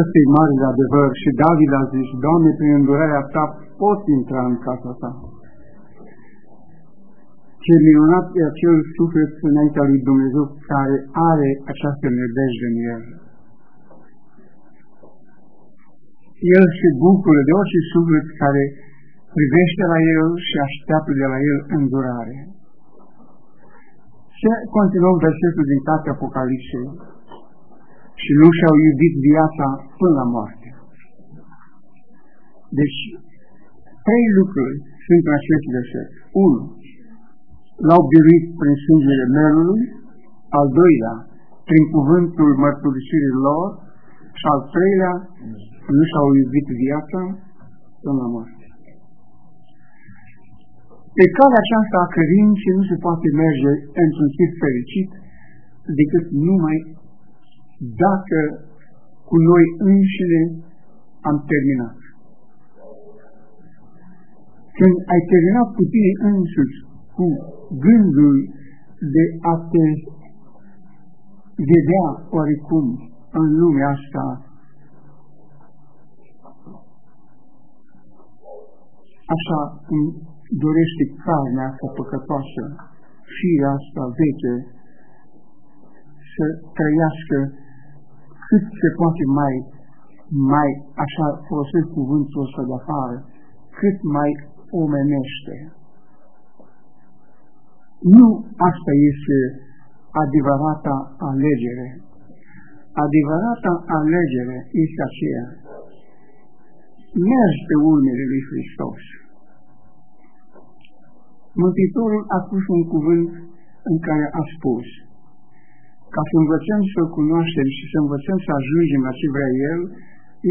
ăsta e mare de adevăr și David a zis, Doamne, prin îndurarea ta pot intra în casa ta. Ce minunat e acel suflet înaintea lui Dumnezeu care are această nădejde în el. El se bucură de orice suflet care privește la el și așteaptă de la el îndurare. Ce continuăm versetul din cartea Apocalipsei și nu și-au iubit viața până la moarte. Deci, trei lucruri sunt în acest verset. Unu, l-au biruit prin sângele melului, al doilea, prin cuvântul mărturisirii lor și al treilea, nu și-au iubit viața până la moarte. Pe calea aceasta a credinței nu se poate merge într-un chip fericit decât numai dacă cu noi înșine am terminat. Când ai terminat cu tine însuți, cu gândul de a te vedea oricum în lumea asta așa cum dorește carnea asta păcătoasă, firea asta veche, să trăiască cât se poate mai, mai așa folosesc cuvântul ăsta de afară, cât mai omenește. Nu asta este adevărata alegere. Adevărata alegere este aceea. Mergi pe urmele lui Hristos. Mântuitorul a spus un cuvânt în care a spus ca să învățăm să-L cunoaștem și să învățăm să ajungem la ce vrea El,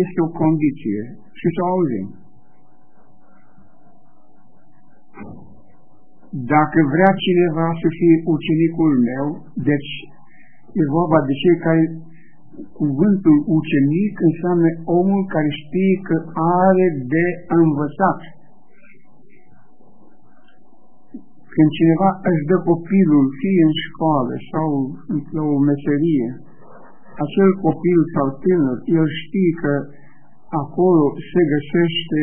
este o condiție și să o auzim. Dacă vrea cineva să fie ucenicul meu, deci e vorba de cei care cuvântul ucenic înseamnă omul care știe că are de învățat. Când cineva își dă copilul, fie în școală sau într-o meserie, acel copil sau tânăr, el știe că acolo se găsește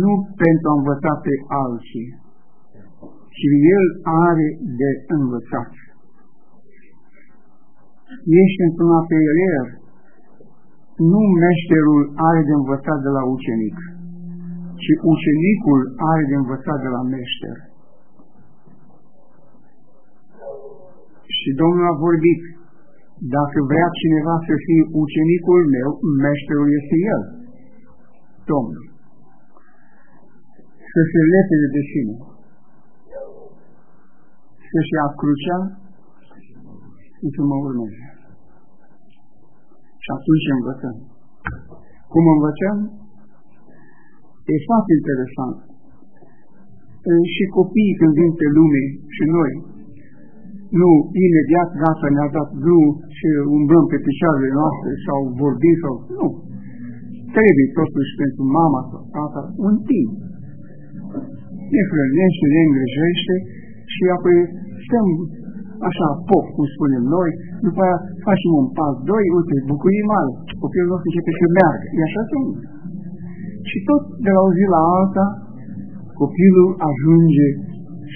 nu pentru a învăța pe alții, ci el are de învățat. Ești într-un atelier, nu meșterul are de învățat de la ucenic, ci ucenicul are de învățat de la meșter. Și Domnul a vorbit, dacă vrea cineva să fie ucenicul meu, meșterul este el, Domnul. Să se lepede de sine, să-și ia crucea și să mă urmeze. Și atunci învățăm. Cum învățăm? E foarte interesant. Și copiii când vin pe lume și noi, nu imediat gata ne-a dat drumul și umblăm pe picioarele noastre sau vorbim sau... Nu. Trebuie totuși pentru mama sau tata un timp. Ne hrănește, ne îngrijește și apoi stăm așa pop, cum spunem noi, după aia facem un pas, doi, uite, bucurii mari, copilul nostru începe să meargă. E așa sunt. Și tot de la o zi la alta, copilul ajunge,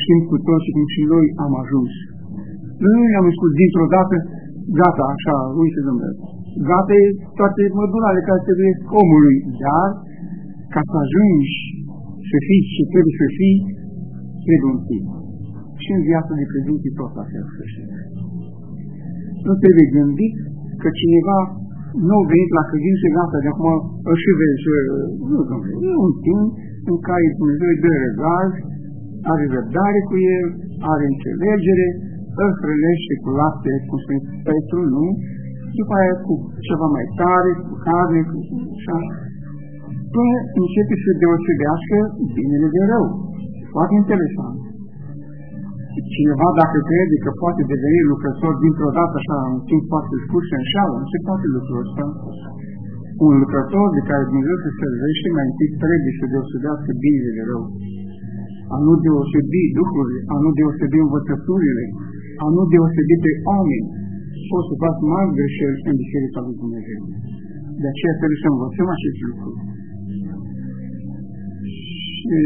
știm cu toții cum și noi am ajuns nu ne-am spus dintr-o dată, gata, așa, uite, domnule, gata e toate mădurale care trebuie omului, dar ca să ajungi să fii ce trebuie să fii, trebuie un timp. Și în viața de credință tot la fel Nu trebuie gândit că cineva nu a venit la credință, gata, de acum îl și vezi, nu, domnule, e un timp în care Dumnezeu îi dă răgaz, are răbdare cu el, are înțelegere, îl hrănește cu lapte, cu Petru, nu? După aia cu ceva mai tare, cu carne, cu așa. Până începe să deosebească binele de rău. Foarte interesant. Cineva, dacă crede că poate deveni lucrător dintr-o dată așa, în timp foarte scurt și înșală, nu se poate lucrul ăsta. Un lucrător de care Dumnezeu se servește, mai întâi trebuie să deosebească binele de rău. A nu deosebi lucrurile, a nu deosebi învățăturile, a nu deosebi pe oameni, pot să fac mari greșeli în Biserica lui Dumnezeu. De aceea trebuie să învățăm acest lucru. Și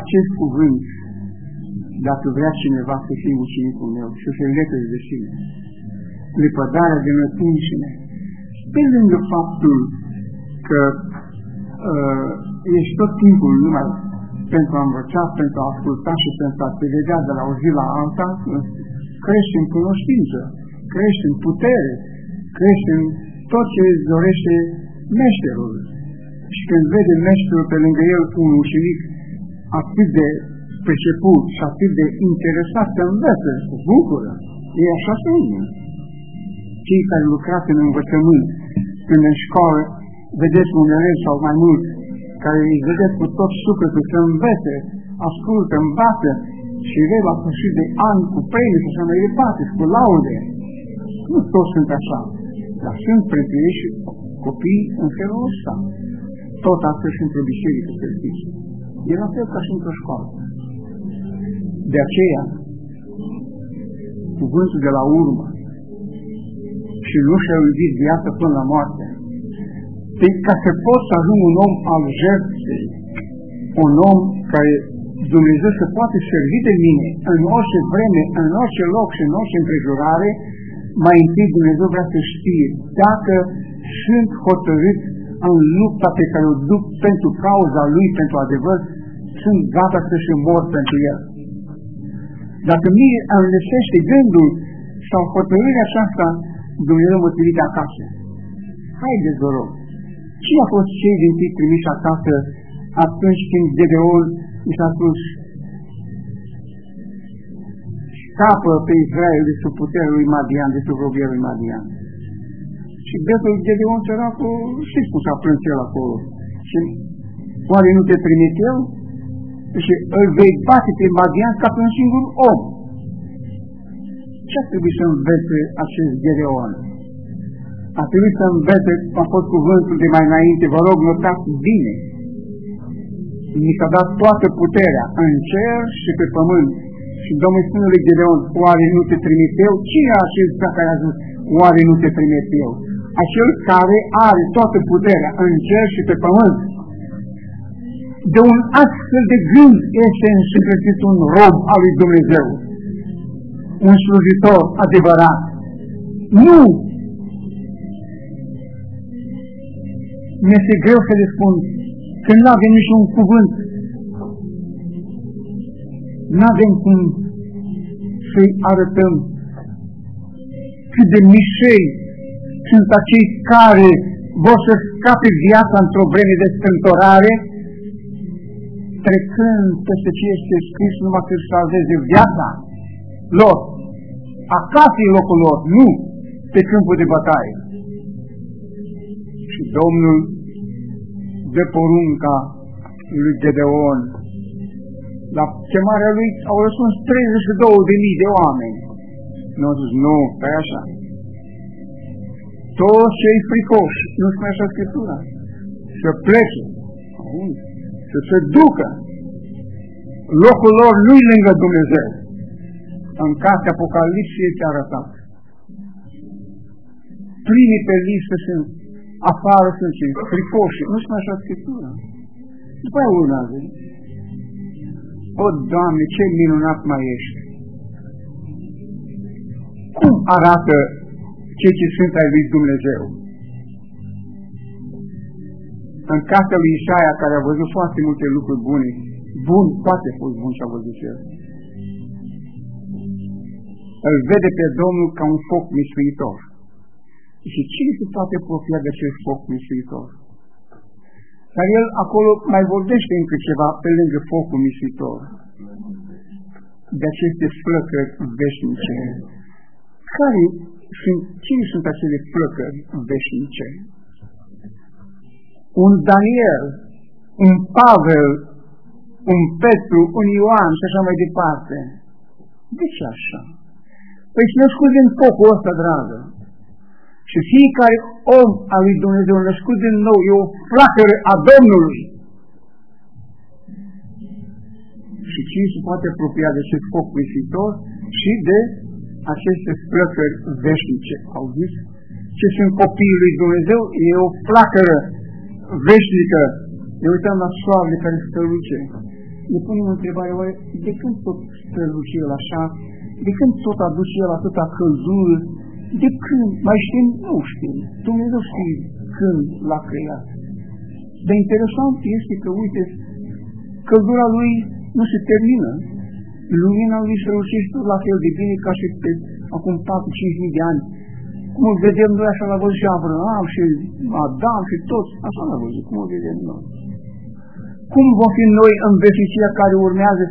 acest cuvânt, dacă vrea cineva să fie ucenicul meu, să se lepeze de sine, lepădarea de noi înșine, pe lângă faptul că uh, ești tot timpul numai pentru a învăța, pentru a asculta și pentru a te vedea de la o zi la alta, crești în cunoștință, crești în putere, crești în tot ce îți dorește meșterul. Și când vede meșterul pe lângă el un ucenic atât de priceput și atât de interesat să învețe, se bucură. E așa sunt. Cei care lucrați în învățământ, când în școală vedeți un elev sau mai mult, care îi vedeți cu tot sufletul să învețe, ascultă, învață și vei la sfârșit de an cu premii și așa mai departe, cu laude. Nu toți sunt așa, dar sunt printre ei și copii în felul ăsta. Tot astfel și într-o biserică, să știți. E la fel ca și într-o școală. De aceea, cuvântul de la urmă și nu și-a iubit viața până la moarte, deci, ca să pot să ajung un om al jertfei, un om care Dumnezeu să poate servi de mine în orice vreme, în orice loc și în orice împrejurare, mai întâi Dumnezeu vrea să știe dacă sunt hotărât în lupta pe care o duc pentru cauza Lui, pentru adevăr, sunt gata să și mor pentru El. Dacă mie îmi lăsește gândul sau hotărârea aceasta, Dumnezeu mă trimite acasă. Haideți, vă rog, Cine a fost cei din tip trimiși acasă atunci când Gedeon i s-a spus scapă pe Israel de sub puterea lui Madian, de sub robia lui Madian. Și băiatul Gedeon cu, știți cum s-a plâns el acolo. Și oare nu te trimit eu? Și îl vei bate pe Madian ca pe un singur om. Ce ar trebui să învețe acest Gedeon? A trebuit să învețe, a fost cuvântul de mai înainte, vă rog, notați bine. Mi s-a dat toată puterea în cer și pe pământ. Și Domnul spune lui Gedeon, oare nu te trimit eu? Cine a acesta care a zis, oare nu te trimit eu? Acel care are toată puterea în cer și pe pământ. De un astfel de gând este însuflețit un rob al lui Dumnezeu. Un slujitor adevărat. Nu mi-este greu să le spun că nu avem niciun cuvânt. Nu avem cum să-i arătăm cât de mișei sunt acei care vor să scape viața într-o vreme de stântorare, trecând peste ce este scris numai să salveze viața lor. Acasă e locul lor, nu pe câmpul de bătaie. Și Domnul de porunca lui Gedeon. La chemarea lui au răspuns 32.000 de oameni. Nu au zis, nu, stai așa. Toți cei fricoși, nu spune așa Scriptura, să plece, să se ducă. Locul lor nu-i lângă Dumnezeu. În cartea Apocalipsiei este arătat. Primii pe listă sunt afară sunt cei fricoși. Nu spune așa Scriptura. După aia urmează. O, Doamne, ce minunat mai ești! Cum arată cei ce sunt ai lui Dumnezeu? În cartea lui Isaia, care a văzut foarte multe lucruri bune, bun, poate fost bun și a văzut el. Îl vede pe Domnul ca un foc misuitor. Și cine se poate apropia de acest foc misuitor? Dar el acolo mai vorbește încă ceva pe lângă focul misuitor. De aceste flăcări veșnice. Care sunt, cine sunt acele flăcări veșnice? Un Daniel, un Pavel, un Petru, un Ioan și așa mai departe. De ce așa? Păi să ne scuzem focul ăsta, dragă. Și fiecare om al lui Dumnezeu născut din nou e o flacără a Domnului. Și cine se poate apropia de acest foc viitor și de aceste flăcări veșnice. Au zis? ce sunt copiii lui Dumnezeu, e o flacără veșnică. Ne uităm la soarele care străluce. Ne punem întrebarea, oare de când tot străluce el așa? De când tot aduce el atâta căldură? De când? Mai știm? Nu știm. Dumnezeu știe când l-a creat. Dar interesant este că, uite, căldura lui nu se termină. Lumina lui strălucește la fel de bine ca și pe acum 4-5 mii de ani. Cum îl vedem noi, așa l-a văzut și Abraham și Adam și toți, așa l-a văzut, cum îl vedem noi. Cum vom fi noi în veșnicia care urmează,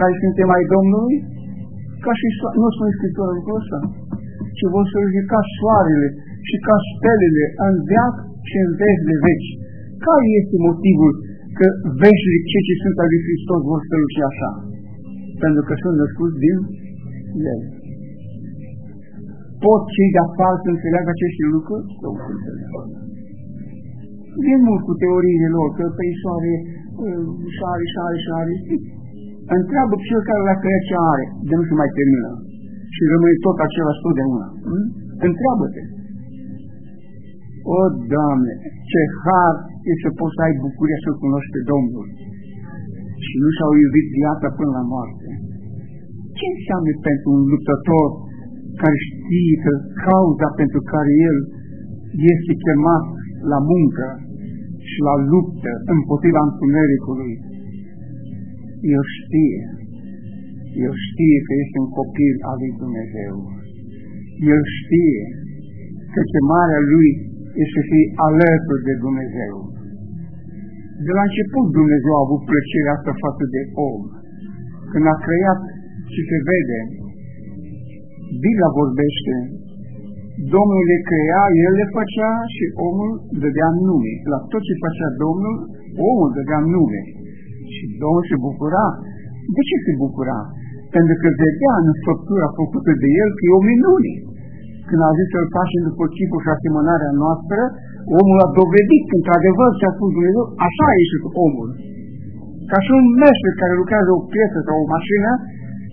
care suntem ai Domnului? Ca și nu spune Scriptura lucrul ăsta, ci vom străluce ca soarele și ca stelele în veac și în veci de veci. Care este motivul că veșnic cei ce sunt al lui Hristos vor străluci așa? Pentru că sunt născuți din El. Pot cei de afară să înțeleagă aceste lucruri? Nu înțeleagă. Vin mult cu teoriile lor, că pe soare, șare, șare, șare. Întreabă cel care l-a creat ce are, de nu se mai termină. Și rămâne tot același totdeauna. Hmm? Întreabă-te. O, Doamne, ce har e să poți să ai bucuria să cunoști pe Domnul și nu și-au iubit viața până la moarte. Ce înseamnă pentru un luptător care știe că cauza pentru care el este chemat la muncă și la luptă împotriva întunericului, el știe, el știe că este un copil al lui Dumnezeu. El știe că chemarea lui este să fie alături de Dumnezeu. De la început Dumnezeu a avut plăcerea asta față de om. Când a creat și se vede, Biblia vorbește, Domnul le crea, El le făcea și omul dădea nume. La tot ce făcea Domnul, omul dădea nume. Și Domnul se bucura. De ce se bucura? Pentru că vedea în făptura făcută de El că e o minune când a zis să-l facem după chipul și asemănarea noastră, omul a dovedit că, într-adevăr, ce a spus Dumnezeu, așa a ieșit omul. Ca și un meșter care lucrează o piesă sau o mașină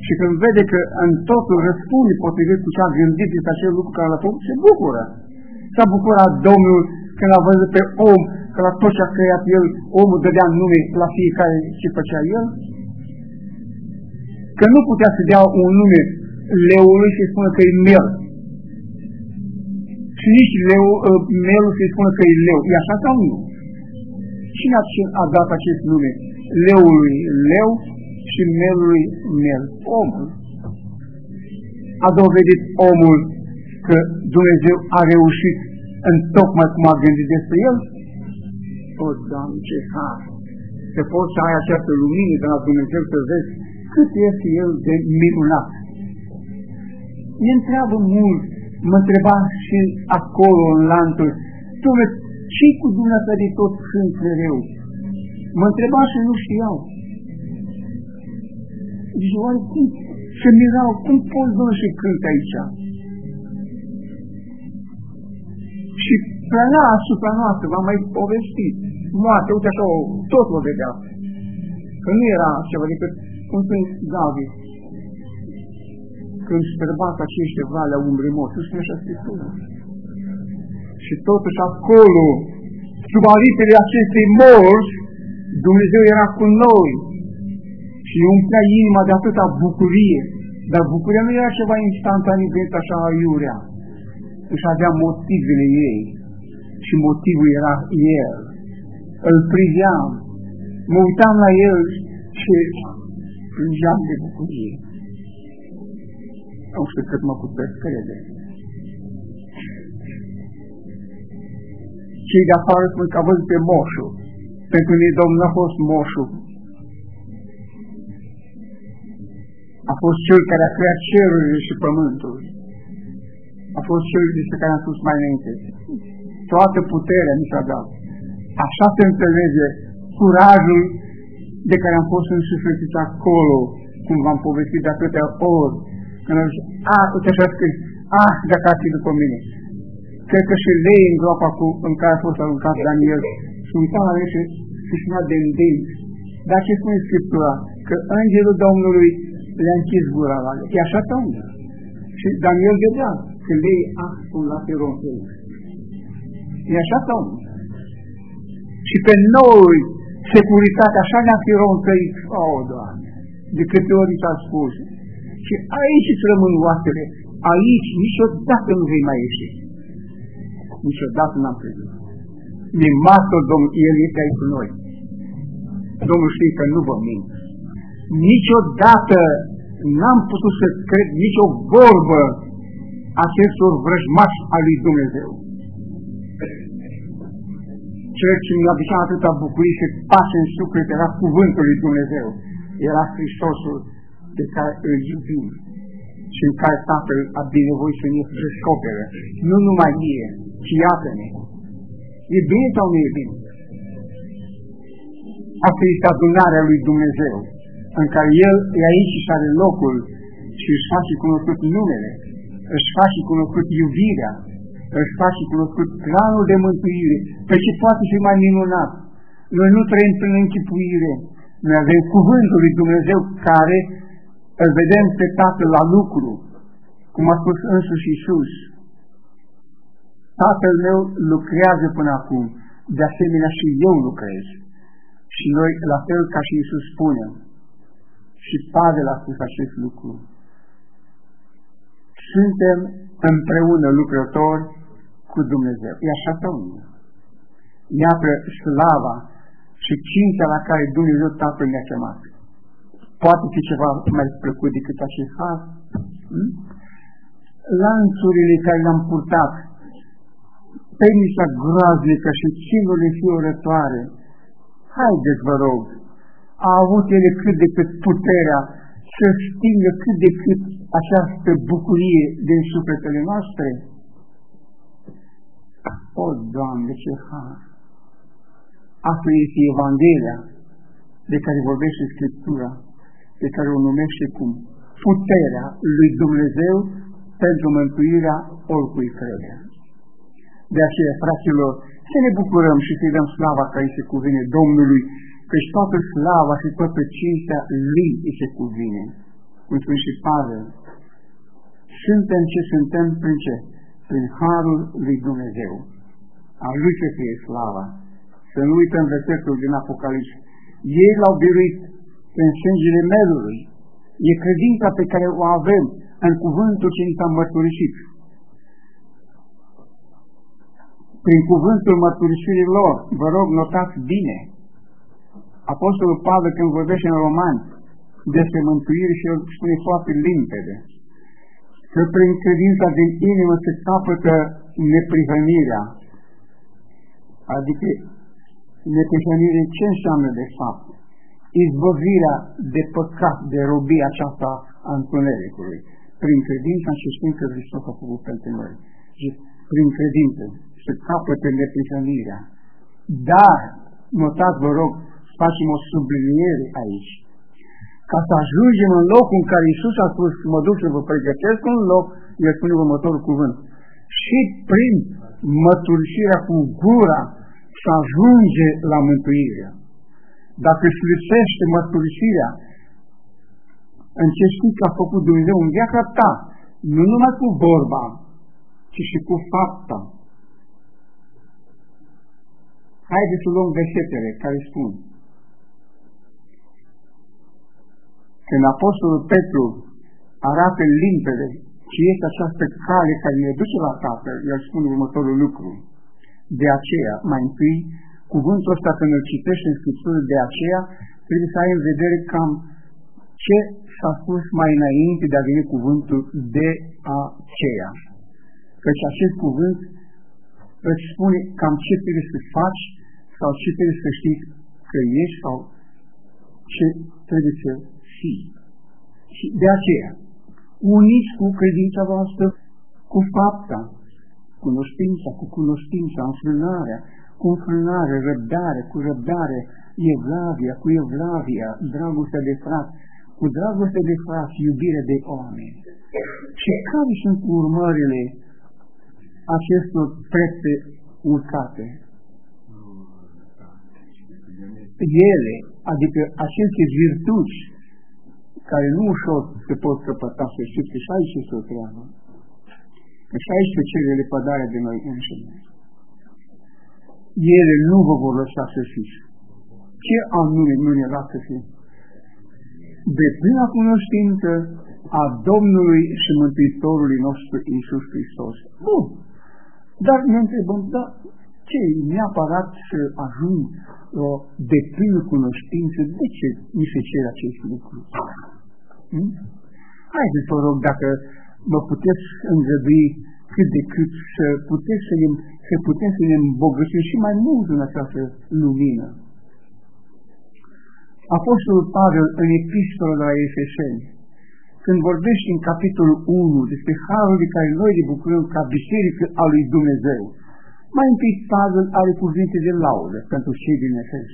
și când vede că în totul răspunde potrivit cu ce a gândit este acel lucru care l-a făcut, se bucură. S-a bucurat Domnul când a văzut pe om că la tot ce a creat el, omul dădea nume la fiecare ce făcea el. Că nu putea să dea un nume leului și spună că e miel și nici leu, uh, melul să-i spună că e leu. E așa sau nu? Cine a, a dat acest nume? Leului leu și melului mel. Omul. A dovedit omul că Dumnezeu a reușit în tocmai cum a gândit despre el? O, Doamne, ce har! Să poți să ai această lumină de la Dumnezeu să vezi cât este El de minunat. Ne întreabă mult mă întreba și acolo în lantul, Dom'le, ce cu dumneavoastră de tot sunt mereu? Mă întreba și nu știau. Zice, oare cum se mirau, cum poți domnule și cânt aici? Și plana asupra noastră, v-am mai povestit, moarte, uite așa, tot o vedea. Că nu era ceva decât, cum spune David, când străbat acești valea umbrei morți. Spune așa Scriptura. Și totuși acolo, sub aritele acestei morți, Dumnezeu era cu noi și umplea inima de atâta bucurie. Dar bucuria nu era ceva instantaneu, așa iurea. Își avea motivele ei și motivul era El. Îl priveam, mă uitam la El și plângeam de bucurie. Nu știu cât mă puteți crede. Cei de afară spun că a văzut pe moșul. Pentru mine Domnul a fost moșul. A fost cel care a creat cerurile și pământul. A fost cel despre care am spus mai înainte. Toată puterea mi s-a dat. Așa se înțelege curajul de care am fost însuflețit acolo, cum v-am povestit de atâtea ori, când am zis, a, uite așa scris, a, dacă ar fi după mine. Cred că și lei în groapa cu, în care a fost aruncat Daniel și uita la și și spunea de îndin. Dar ce spune Scriptura? Că Îngerul Domnului le-a închis gura la el. E așa sau nu? Și Daniel vedea că lei a spun la pe E așa sau nu? Și pe noi, securitatea așa ne-a fi roncăit, o, oh, Doamne, de câte ori s-a spus. Și aici îți rămân oasele, aici niciodată nu vei mai ieși. Niciodată n-am crezut. Mi martor Domnul, El este aici cu noi. Domnul știe că nu vă mint. Niciodată n-am putut să cred nicio vorbă acestor vrăjmași al lui Dumnezeu. Ceea ce mi-a aducea atâta bucurie și pace în suflet era cuvântul lui Dumnezeu. Era Hristosul pe care îl iubim și în care Tatăl a binevoit să ne descopere. Nu numai mie, ci iată-ne. E bine sau nu e bine? Asta este adunarea lui Dumnezeu, în care El e aici și are locul și își face cunoscut numele, își face cunoscut iubirea, își face cunoscut planul de mântuire, pe ce poate fi mai minunat. Noi nu trăim prin închipuire, noi avem cuvântul lui Dumnezeu care îl vedem pe Tatăl la lucru, cum a spus însuși Iisus. Tatăl meu lucrează până acum, de asemenea și eu lucrez. Și noi, la fel ca și Iisus spune, și Pavel a spus acest lucru, suntem împreună lucrători cu Dumnezeu. E așa sau nu? Iată slava și cinstea la care Dumnezeu Tatăl ne-a chemat. Poate fi ceva mai plăcut decât acest har? Hmm? Lanțurile care le-am purtat, penisa groaznică și ținurile fiorătoare, haideți vă rog, a avut ele cât de cât puterea să stingă cât de cât această bucurie din sufletele noastre? O, Doamne, ce har! Asta este Evanghelia de care vorbește Scriptura, pe care o numește cum puterea lui Dumnezeu pentru mântuirea oricui crede. De aceea, fraților, să ne bucurăm și să-i dăm slava care se cuvine Domnului, căci toată slava și toată cinstea lui îi se cuvine. Cum spune și Pavel, suntem ce suntem prin ce? Prin Harul lui Dumnezeu. A lui să fie slava. Să nu uităm versetul din Apocalips. Ei l-au biruit prin sângele melului. E credința pe care o avem în cuvântul ce ni s-a mărturisit. Prin cuvântul mărturisirii lor, vă rog, notați bine. Apostolul Pavel când vorbește în Roman despre mântuire și el spune foarte limpede că prin credința din inimă se capătă neprihănirea. Adică neprihănire ce înseamnă de fapt? Izbăvirea de păcat, de robie aceasta a întunericului. Prin credința și spun că Hristos a făcut pentru noi. Și prin credință se capătă neprihănirea. Dar, notați vă rog, facem o subliniere aici ca să ajungem în locul în care Isus a spus, mă duc să vă pregătesc un loc, el spune următorul cuvânt. Și prin măturșirea cu gura să ajunge la mântuire. Dacă își lipsește mărturisirea în ce știți că a făcut Dumnezeu în viața ta, nu numai cu vorba, ci și cu fapta. Haideți să luăm versetele care spun Când Apostolul Petru arată limpede ce este această cale care ne duce la Tatăl, el spune următorul lucru. De aceea, mai întâi, cuvântul ăsta când îl citești în Scriptură, de aceea trebuie să ai în vedere cam ce s-a spus mai înainte de a veni cuvântul de aceea. Căci acest cuvânt îți spune cam ce trebuie să faci sau ce trebuie să știi că ești sau ce trebuie să fi. Și de aceea, uniți cu credința voastră cu fapta, cunoștința, cu cunoștința, înfrânarea, cu înfrânare, răbdare, cu răbdare, evlavia, cu evlavia, dragostea de frat, cu dragoste de frat, iubire de oameni. Și care sunt urmările acestor trepte urcate? Ele, adică aceste virtuți care nu ușor se pot căpăta, să știți că și aici este o treabă. Că și aici se cere lepădarea de noi înșine. ele nu vă vor lăsa să fiți. Ce anume nu ne lasă să fim? De plină cunoștință a Domnului și Mântuitorului nostru Iisus Hristos. Bun. Dar ne întrebăm, da, ce neapărat să ajung o deplină cunoștință? De ce mi se cere acest lucru? Hmm? Haideți, vă rog, dacă mă puteți îngădui cât de cât să putem să ne, să putem să ne îmbogățim și mai mult în această lumină. Apostolul Pavel în epistola de la Efeseni, când vorbește în capitolul 1 despre harul de care noi ne bucurăm ca biserică a lui Dumnezeu, mai întâi Pavel are cuvinte de laudă pentru cei din Efes.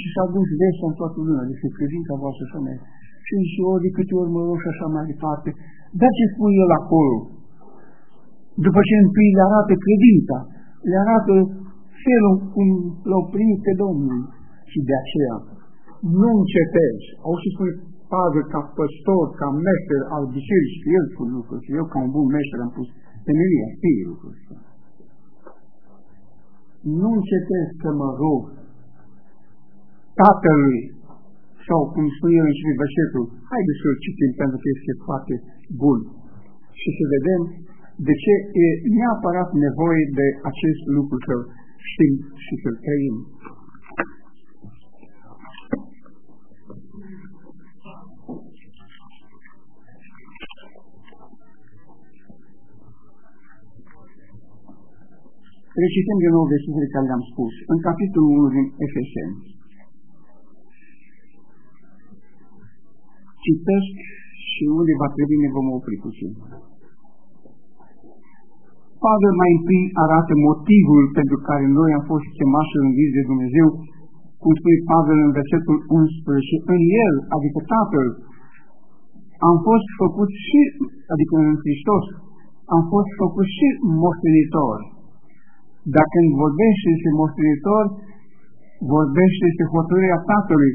Și s-a dus vestea în toată lumea despre credința voastră și mai. Și și ori de câte ori mă rog și așa mai departe. Dar ce spune el acolo? După ce întâi le arată credința, le arată felul cum l-au primit pe Domnul. Și de aceea nu încetezi. Au și spune Pavel ca păstor, ca meșter al bisericii, și el spune lucrul și eu ca un bun meșter am pus temelia, știe lucrul ăsta. Nu încetez să mă rog Tatălui sau cum spune el în și versetul, haideți să-l citim pentru că este foarte bun și să vedem de ce e neapărat nevoie de acest lucru să știm și să-l trăim. Recităm din nou versetele care le-am spus. În capitolul 1 din Efeseni. Citesc și unde va trebui ne vom opri puțin. Pavel mai întâi arată motivul pentru care noi am fost chemași în de Dumnezeu, cum spune Pavel în versetul 11, în el, adică Tatăl, am fost făcut și, adică în Hristos, am fost făcut și moștenitor. Dacă când vorbește despre moștenitor, vorbește despre hotărârea Tatălui,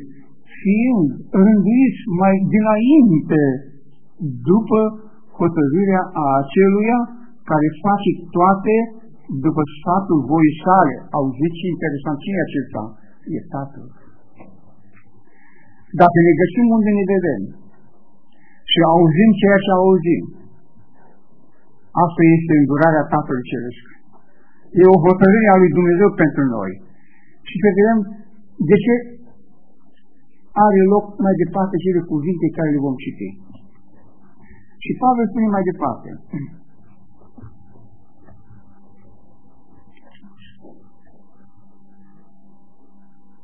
fiind rânduit mai dinainte, după hotărârea a aceluia care face toate după sfatul voii sale. Auziți ce interesant, ce e acesta? E Tatăl. Dacă ne găsim unde ne vedem și auzim ceea ce auzim, asta este îndurarea Tatălui Ceresc. E o hotărâre a lui Dumnezeu pentru noi. Și să vedem de ce are loc mai departe cele cuvinte care le vom citi. Și Pavel spune mai departe,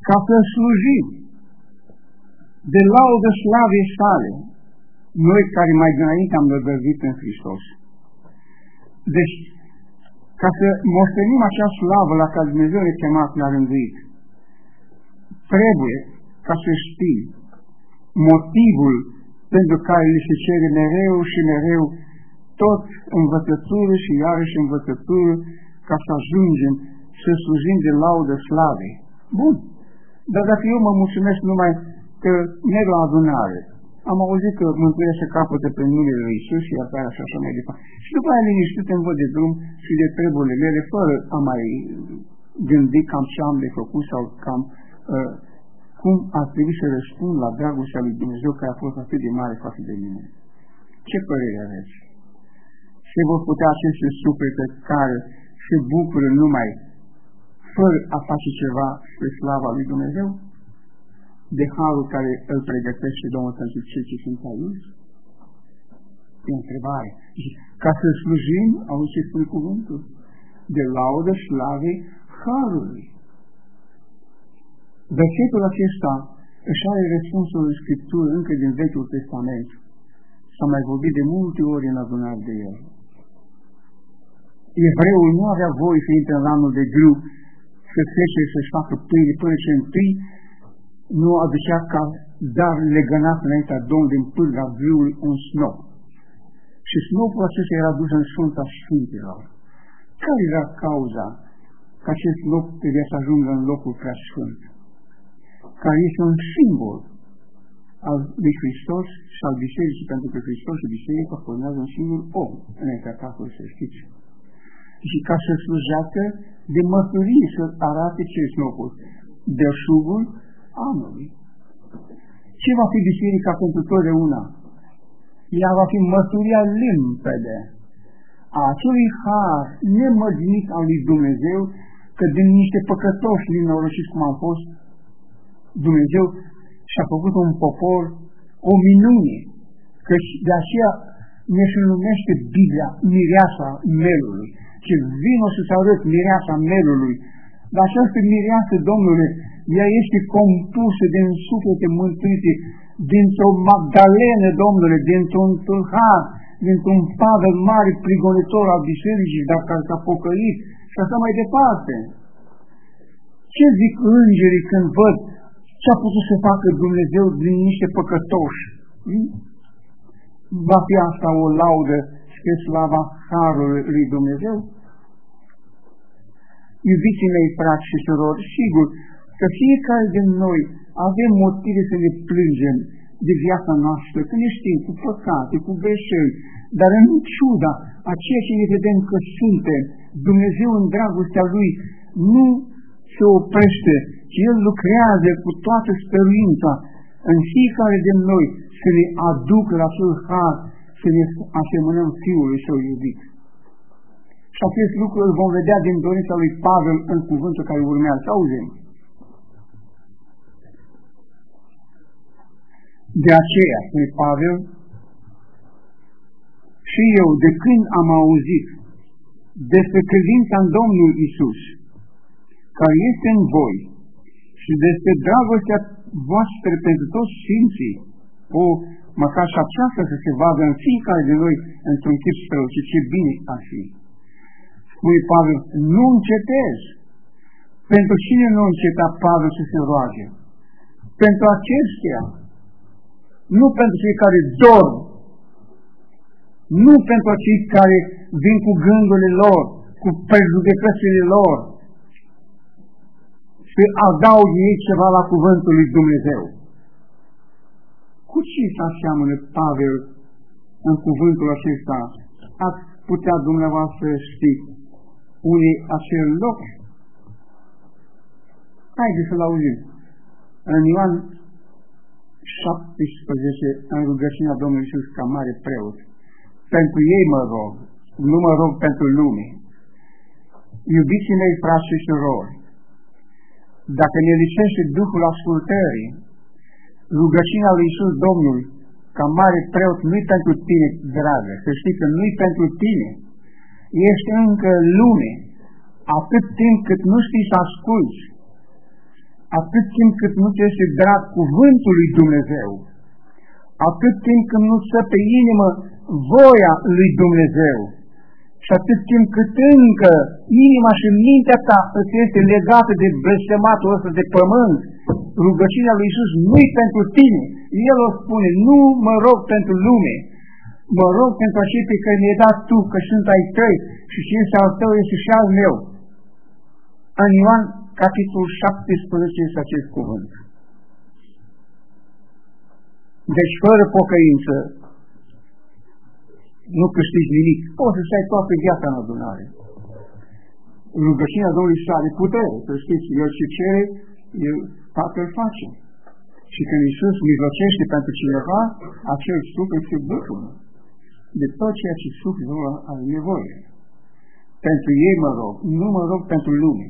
ca să slujim de laudă slavei sale, noi care mai dinainte am lădăvit în Hristos. Deci, ca să moștenim acea slavă la care Dumnezeu ne chemat la rânduit, trebuie ca să știm motivul pentru care li se cere mereu și mereu tot învățătură și iarăși învățătură ca să ajungem să slujim de laudă slavei. Bun, dar dacă eu mă mulțumesc numai că merg la adunare, am auzit că mântuirea se capătă pe numele Lui Isus și iertarea și așa mai departe. Și după aia liniștit îmi văd de drum și de treburile mele, fără a mai gândi cam ce am de făcut sau cam uh, cum ar trebui să răspund la dragostea lui Dumnezeu care a fost atât de mare față de mine. Ce părere aveți? Se vor putea aceste suflete care se bucură numai fără a face ceva spre slava lui Dumnezeu? De harul care îl pregătește Domnul pentru cei ce sunt aici? E o întrebare. Ca să slujim, auzi ce spune cuvântul? De laudă slavei harului. Versetul acesta își are răspunsul în Scriptură încă din Vechiul Testament. S-a mai vorbit de multe ori în adunare de el. Evreul nu avea voie să intre în lanul de grâu, să trece să-și facă pâine, până ce întâi nu aducea ca dar legănat înaintea Domnului din pârga grâului un snop. Și snopul acesta era dus în Sfânta Sfintelor. Care era cauza că acest loc trebuia să ajungă în locul prea sfânt? Care este un simbol al lui Hristos și al Bisericii, pentru că Hristos și Biserica formează un singur om în Tatăl să știți. Și ca să slujească, de măsurie să arate ce este opus. Deșugul anului. Ce va fi biserica pentru totdeauna? Ea va fi măsuria limpede a acelui har nemărginit al lui Dumnezeu, că din niște păcătoși nenorociți cum am fost, Dumnezeu și-a făcut un popor o minune, că de aceea ne se numește Biblia mireasa melului. Ce vino să-ți arăt mireasa melului. Dar această mireasă, Domnule, ea este compusă din suflete mântuite, dintr-o Magdalenă, Domnule, dintr-un tâlhar, dintr-un Pavel mare prigonitor al bisericii, dacă s-a pocăit și așa mai departe. Ce zic îngerii când văd ce a putut să facă Dumnezeu din niște păcătoși? Hmm? Va fi asta o laudă spre slava Harului lui Dumnezeu? Iubiții mei, frați și surori, sigur că fiecare din noi avem motive să ne plângem de viața noastră, că ne știm cu păcate, cu greșeli, dar în ciuda a ceea ce ne vedem că suntem, Dumnezeu în dragostea Lui nu se oprește, ci El lucrează cu toată stăruința în fiecare din noi să ne aducă la acel har, să ne asemănăm Fiului Său iubit. Și acest lucru îl vom vedea din dorința lui Pavel în cuvântul care urmează. Să auzim. De aceea, spune Pavel, și eu, de când am auzit despre credința în Domnul Isus, care este în voi, și despre dragostea voastră pentru toți Sfinții, o, măcar și aceasta să se vadă în fiecare de noi într-un chip și ce bine ar fi. Spune Pavel, nu încetez. Pentru cine nu înceta Pavel să se roage? Pentru aceștia, nu pentru cei care dorm, nu pentru cei care vin cu gândurile lor, cu prejudecățile lor, și adaug ei ceva la cuvântul lui Dumnezeu. Cu ce se aseamănă Pavel în cuvântul acesta? Ați putea dumneavoastră ști unde acel loc? Haideți să-l auzim. În Ioan 17, în rugăciunea Domnului Iisus ca mare preot. Pentru ei mă rog, nu mă rog pentru lume. Iubiții mei, frați și surori, dacă ne licește Duhul ascultării, rugăciunea lui Iisus Domnul, ca mare preot, nu-i pentru tine, dragă, să știi că nu-i pentru tine. Ești încă lume, atât timp cât nu știi să asculți, atât timp cât nu ți este drag cuvântul lui Dumnezeu, atât timp când nu stă pe inimă voia lui Dumnezeu, și atât timp cât încă inima și mintea ta îți este legată de blestematul ăsta de pământ, rugăciunea lui Iisus nu-i pentru tine. El o spune, nu mă rog pentru lume, mă rog pentru acei pe care mi-ai dat tu, că sunt ai tăi și ce este al tău este și al meu. În Ioan, capitolul 17, este acest cuvânt. Deci, fără pocăință, nu câștigi nimic. Poți să stai toată viața în adunare. Rugăciunea Domnului și are putere, să știți, El ce cere, El Tatăl face. Și când Iisus mijlocește pentru cineva, acel suflet se bucură de tot ceea ce sufletul are nevoie. Pentru ei mă rog, nu mă rog pentru lume.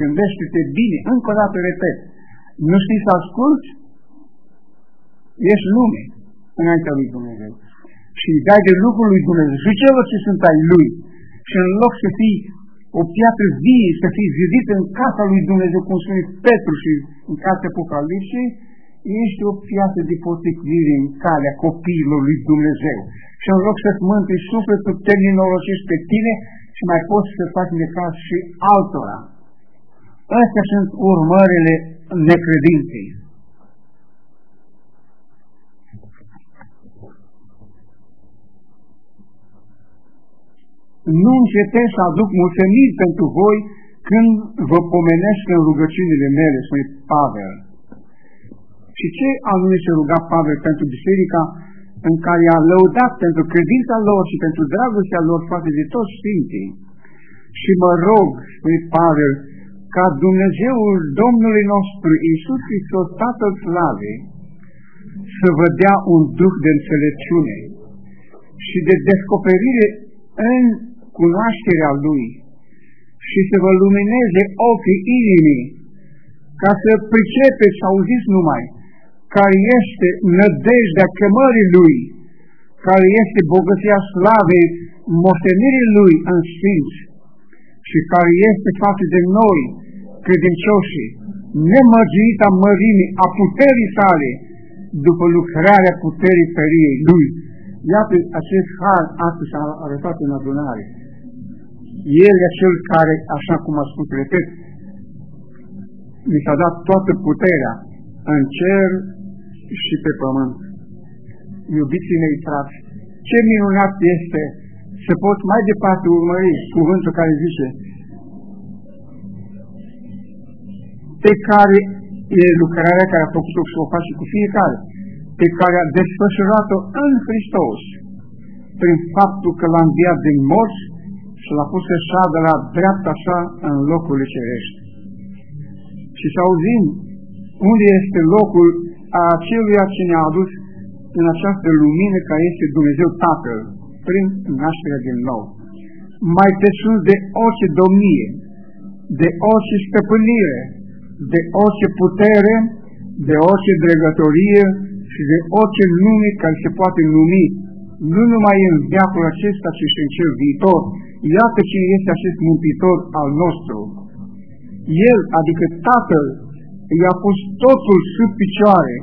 Gândește-te bine, încă o dată repet, nu știi să asculți? Ești lume înaintea lui Dumnezeu și îi dai de lucrul lui Dumnezeu și celor ce sunt ai lui. Și în loc să fii o piatră vie, să fii zidit în casa lui Dumnezeu, cum spune Petru și în casa Apocalipsei, ești o piatră de potrivire în calea copiilor lui Dumnezeu. Și în loc să-ți mântui sufletul, te nenorociști pe tine și mai poți să faci necaz și altora. Astea sunt urmările necredinței. Nu încetez să aduc mulțumiri pentru voi când vă pomenesc în rugăciunile mele, spune Pavel. Și ce anume se ruga Pavel pentru biserica în care a lăudat pentru credința lor și pentru dragostea lor față de toți sfinții? și mă rog, spune Pavel, ca Dumnezeul Domnului nostru, Iisus Hristos, Tatăl Slavei, să vă dea un duh de înțelepciune și de descoperire în cunoașterea Lui și să vă lumineze ochii inimii ca să pricepeți, să auziți numai, care este nădejdea chemării Lui, care este bogăția slavei moștenirii Lui în Sfinți și care este față de noi, credincioșii, nemărginita mărimii a puterii sale, după lucrarea puterii feriei Lui. Iată acest har astăzi s-a arătat în adunare. El e cel care, așa cum a spus, repet, mi s-a dat toată puterea în cer și pe pământ. Iubiții mei frați, ce minunat este să pot mai departe urmări cuvântul care zice pe care e lucrarea care a făcut-o și o face cu fiecare, pe care a desfășurat-o în Hristos, prin faptul că l-a înviat din morți și l-a pus să șadă la dreapta așa în locul cerești. Și să auzim unde este locul a aceluia ce ne-a adus în această lumină care este Dumnezeu Tatăl, prin nașterea din nou. Mai pe sus de orice domnie, de orice stăpânire, de orice putere, de orice dregătorie și de orice nume care se poate numi, nu numai în viacul acesta, ci și în cel viitor. Iată ce este acest mântuitor al nostru. El, adică Tatăl, i-a pus totul sub picioare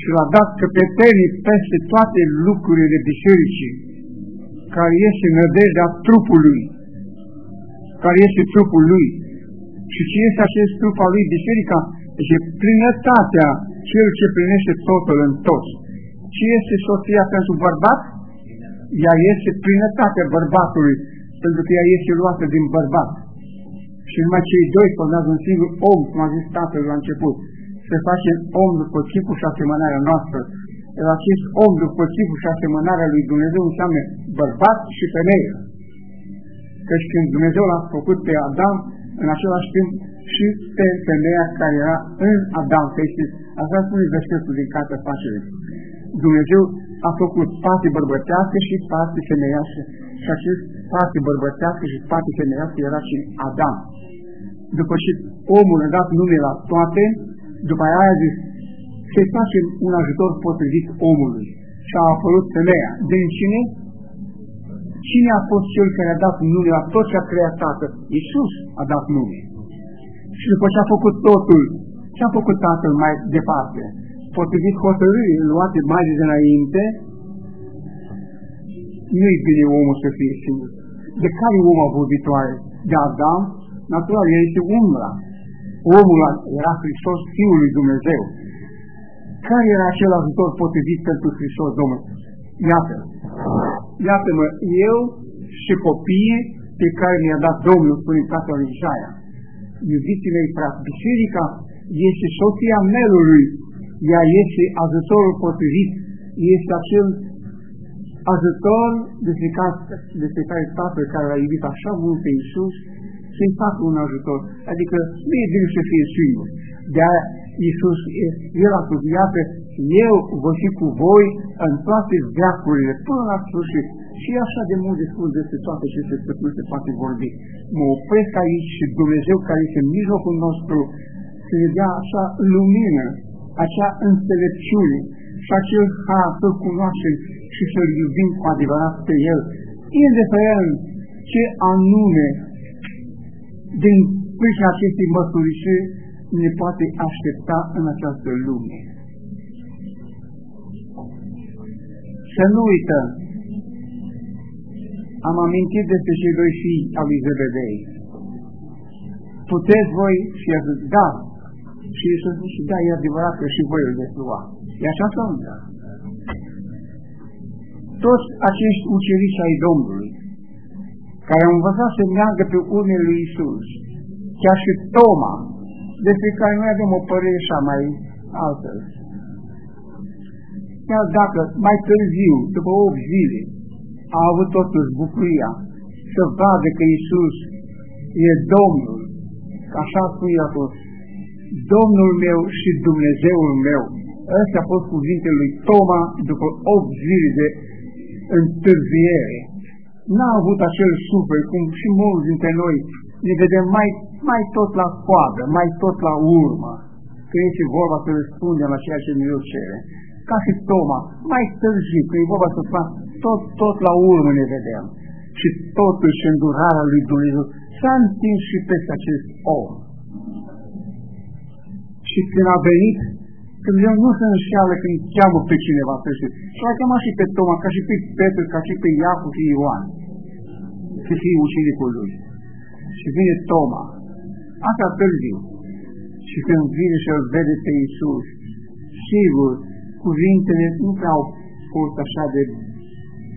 și l-a dat căpetenii peste toate lucrurile bisericii, care este nădejdea trupului, care este trupul lui. Și ce este acest trup al lui biserica? Este plinătatea, cel ce plinește totul în toți. Ce este soția pentru bărbat? Ea este plinătatea bărbatului, pentru că ea este luată din bărbat. Și numai cei doi formează un singur om, cum a zis tatăl la început. Se face om după chipul și asemănarea noastră. Iar acest om după chipul și asemănarea lui Dumnezeu înseamnă bărbat și femeie. Căci când Dumnezeu l-a făcut pe Adam, în același timp și pe femeia care era în Adam, că este, așa spune versetul din cartea facerii. Dumnezeu a făcut parte bărbătească și parte femeiască. Și acest parte bărbătească și parte femeiască era și Adam. După ce omul a dat nume la toate, după aia a zis, să facem un ajutor potrivit omului. Și a apărut femeia. Din cine? Cine a fost cel care a dat nume la tot ce a creat Tatăl? Iisus a dat nume. Și după ce a făcut totul, ce a făcut Tatăl mai departe? Potrivit hotărârii luate mai de dinainte, nu-i bine omul să fie singur. De care om a avut viitoare? De Adam? Natural, el este umbra. Omul era Hristos, Fiul lui Dumnezeu. Care era acel ajutor potrivit pentru Hristos, Domnul? Iată, iată-mă, eu și copiii pe care mi-a dat Domnul, spune tatăl Isaia. Iubiții mei, frate, biserica este soția melului, ea este ajutorul potrivit, este acel ajutor despre care, despre care Tatăl care l-a iubit așa mult pe Iisus, să-i facă un ajutor. Adică nu e bine să fie singur. De-aia Iisus, El a spus, iată, eu voi fi cu voi în toate veacurile, până la sfârșit. Și așa de mult de spus despre toate aceste stăpâni se poate vorbi. Mă opresc aici și Dumnezeu care este în mijlocul nostru să ne dea așa lumină, acea înțelepciune și acel har să-L cunoaștem și să-L iubim cu adevărat pe El, indiferent ce anume din pricina acestei măsurișiri ne poate aștepta în această lume. Să nu uităm, am amintit despre cei doi fii al lui Zebedei. Puteți voi? Și a zis, da. Și Iisus zice, da, e adevărat că și voi îl veți lua. E așa sau nu? Da. Toți acești ucenici ai Domnului, care au învățat să meargă pe urmele lui Isus, chiar și Toma, despre care noi avem o părere așa mai altfel. Chiar dacă mai târziu, după 8 zile, a avut totuși bucuria să vadă că Isus e Domnul. Așa spune acolo. Domnul meu și Dumnezeul meu. Astea a fost cuvintele lui Toma după 8 zile de întârziere. N-a avut acel suflet, cum și mulți dintre noi ne vedem mai, mai tot la coadă, mai tot la urmă, că este vorba să răspundem la ceea ce Dumnezeu cere. Ca și Toma, mai târziu, că e vorba să fac tot, tot la urmă ne vedem. Și totuși îndurarea lui Dumnezeu s-a întins și peste acest om. Și când a venit, Dumnezeu nu se înșeală când cheamă pe cineva să știu. Și a chemat și pe Toma, ca și pe Petru, ca și pe Iacov și Ioan, să fie ucenicul lui. Și vine Toma, asta târziu. Și când vine și îl vede pe Iisus, sigur, cuvintele nu prea au fost așa de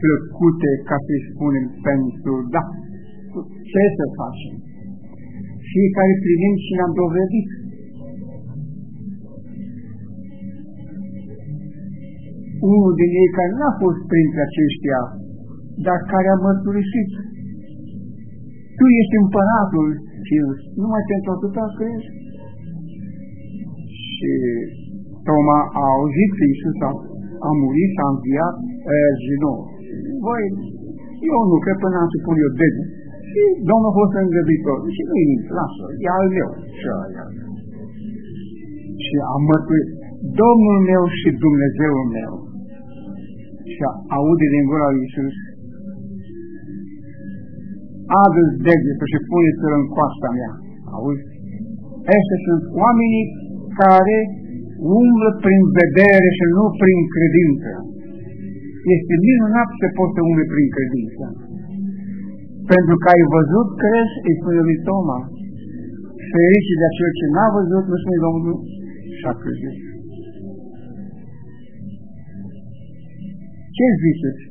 plăcute, ca să-i spunem, pentru, da, ce să facem? Fiecare privim și ne-am dovedit. Unul din ei care n-a fost printre aceștia, dar care a mărturisit. Tu ești împăratul, Fius, numai pentru atâta crezi? Și Toma a auzit că Iisus a, a murit, a înviat, e, și nu. Voi, eu nu, că până am să pun eu deget. Și Domnul a fost îngăduitor. Și nu e nimic, lasă e al meu. Și aia. Și am mărturit, Domnul meu și Dumnezeul meu. Și aude din gura lui Iisus, adu-ți degetul și pune-ți-l în coasta mea. Auzi? Ăștia sunt oamenii care umblă prin vedere și nu prin credință. Este minunat să poți să umble prin credință. Pentru că ai văzut, crezi, îi spune lui Toma. Ferice de acel ce n-a văzut, nu spune Domnul, și-a crezut. Ce ziceți?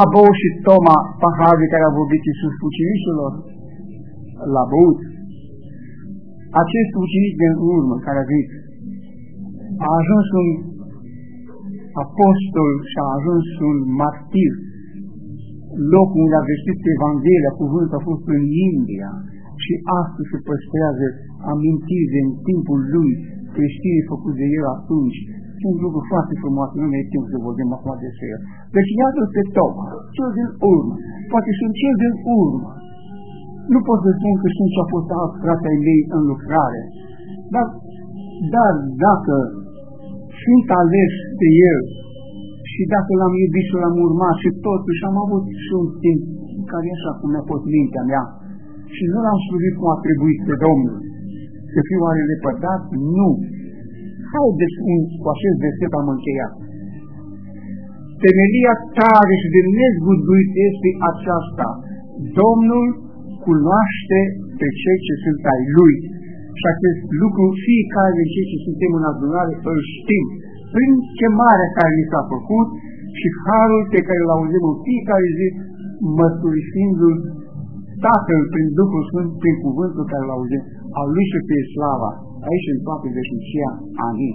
A băut și Toma paharul care a vorbit Iisus ucenicilor? L-a băut. Acest ucenic din urmă care a venit a ajuns un apostol și a ajuns un martir locul unde a vestit Evanghelia, cuvântul a fost în India și astăzi se păstrează amintiri în timpul lui creștinii făcuți de el atunci. Și un lucru foarte frumos, nu ne timp să vorbim acum despre el. Deci iată pe Toma, cel din urmă, poate sunt cel din urmă. Nu pot să spun că sunt ce a fost alți frate ai mei în lucrare, dar, dar dacă sunt ales de el și dacă l-am iubit și l-am urmat și totuși am avut și un timp care e așa cum mi-a fost mintea mea și nu l-am slujit cum a trebuit pe Domnul, să fiu oare lepădat? Nu. Haideți cu acest verset am încheiat. Temelia tare și de nezguduit este aceasta. Domnul cunoaște pe cei ce sunt ai Lui. Și acest lucru fiecare din cei ce suntem în adunare îl știm prin chemarea care ni s-a făcut și harul pe care îl auzim în fiecare zi, mărturisindu-l Tatăl prin Duhul Sfânt, prin cuvântul care îl auzim, al lui și pe slava, aici în toată veșnicia. Amin.